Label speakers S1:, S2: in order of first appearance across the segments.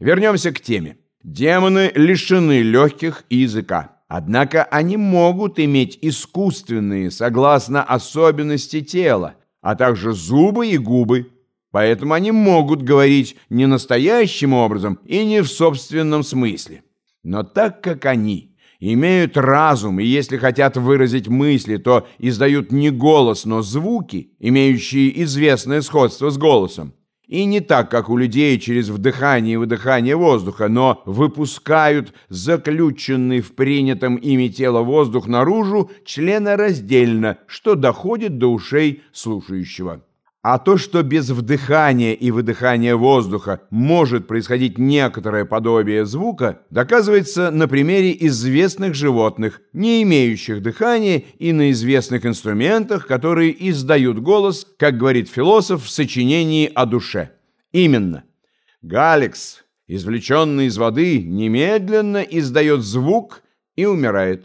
S1: Вернемся к теме. Демоны лишены легких и языка. Однако они могут иметь искусственные, согласно особенности тела, а также зубы и губы. Поэтому они могут говорить не настоящим образом и не в собственном смысле. Но так как они имеют разум, и если хотят выразить мысли, то издают не голос, но звуки, имеющие известное сходство с голосом, и не так, как у людей через вдыхание и выдыхание воздуха, но выпускают заключенный в принятом ими тело воздух наружу членораздельно, что доходит до ушей слушающего. А то, что без вдыхания и выдыхания воздуха может происходить некоторое подобие звука, доказывается на примере известных животных, не имеющих дыхания и на известных инструментах, которые издают голос, как говорит философ в сочинении о душе. Именно. Галикс, извлеченный из воды, немедленно издает звук и умирает.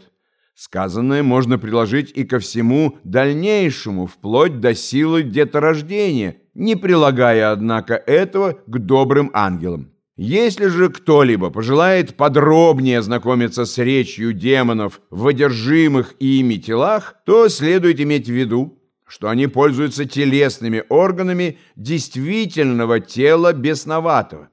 S1: Сказанное можно приложить и ко всему дальнейшему, вплоть до силы деторождения, не прилагая, однако, этого к добрым ангелам. Если же кто-либо пожелает подробнее ознакомиться с речью демонов в одержимых ими телах, то следует иметь в виду, что они пользуются телесными органами действительного тела бесноватого.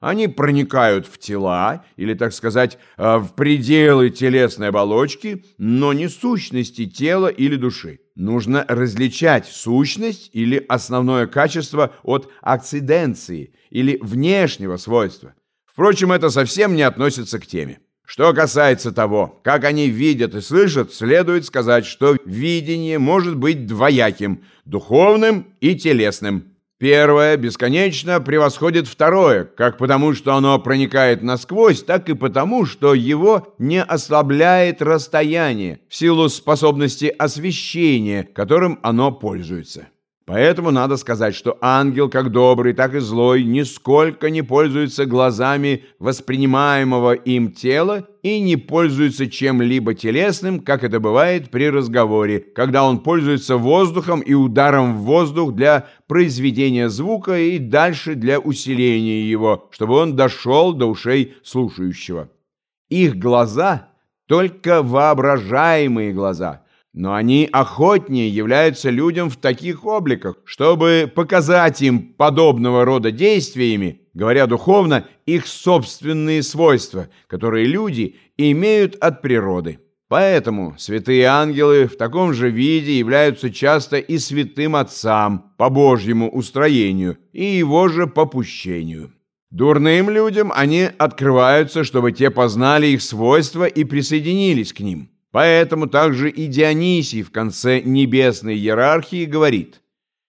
S1: Они проникают в тела, или, так сказать, э, в пределы телесной оболочки, но не сущности тела или души. Нужно различать сущность или основное качество от акциденции или внешнего свойства. Впрочем, это совсем не относится к теме. Что касается того, как они видят и слышат, следует сказать, что видение может быть двояким – духовным и телесным. Первое бесконечно превосходит второе, как потому, что оно проникает насквозь, так и потому, что его не ослабляет расстояние в силу способности освещения, которым оно пользуется. Поэтому надо сказать, что ангел, как добрый, так и злой, нисколько не пользуется глазами воспринимаемого им тела и не пользуется чем-либо телесным, как это бывает при разговоре, когда он пользуется воздухом и ударом в воздух для произведения звука и дальше для усиления его, чтобы он дошел до ушей слушающего. Их глаза — только воображаемые глаза — но они охотнее являются людям в таких обликах, чтобы показать им подобного рода действиями, говоря духовно, их собственные свойства, которые люди имеют от природы. Поэтому святые ангелы в таком же виде являются часто и святым отцам по Божьему устроению и его же попущению. Дурным людям они открываются, чтобы те познали их свойства и присоединились к ним. Поэтому также и Дионисий в конце небесной иерархии говорит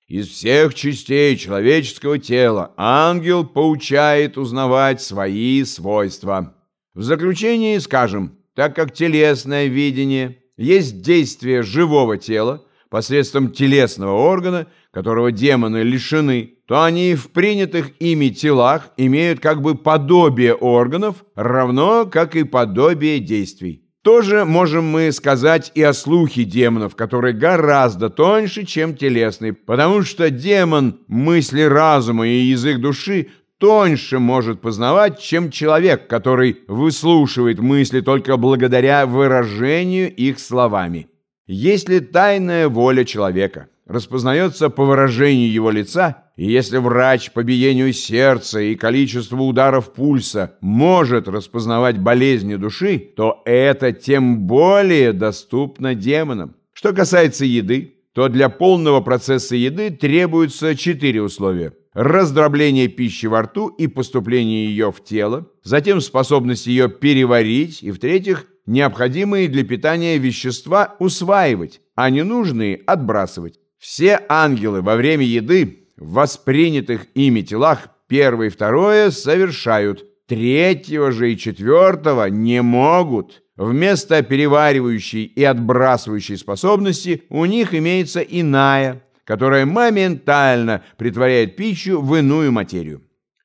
S1: «Из всех частей человеческого тела ангел поучает узнавать свои свойства». В заключении скажем, так как телесное видение есть действие живого тела посредством телесного органа, которого демоны лишены, то они в принятых ими телах имеют как бы подобие органов, равно как и подобие действий. Тоже можем мы сказать и о слухе демонов, который гораздо тоньше, чем телесный, потому что демон мысли разума и язык души тоньше может познавать, чем человек, который выслушивает мысли только благодаря выражению их словами. Если тайная воля человека распознается по выражению его лица, и если врач по биению сердца и количеству ударов пульса может распознавать болезни души, то это тем более доступно демонам. Что касается еды, то для полного процесса еды требуются четыре условия. Раздробление пищи во рту и поступление ее в тело, затем способность ее переварить, и, в-третьих, необходимые для питания вещества усваивать, а ненужные отбрасывать. Все ангелы во время еды в воспринятых ими телах первое и второе совершают, третьего же и четвертого не могут. Вместо переваривающей и отбрасывающей способности у них имеется иная, которая моментально притворяет пищу в иную материю.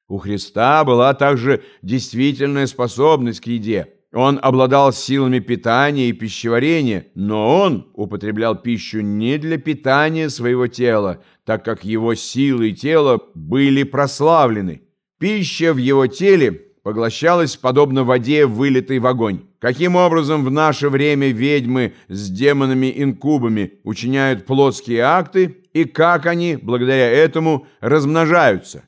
S1: У Христа была также действительная способность к еде – он обладал силами питания и пищеварения, но он употреблял пищу не для питания своего тела, так как его силы и тело были прославлены. Пища в его теле поглощалась подобно воде, вылитой в огонь. Каким образом в наше время ведьмы с демонами-инкубами учиняют плотские акты и как они, благодаря этому, размножаются?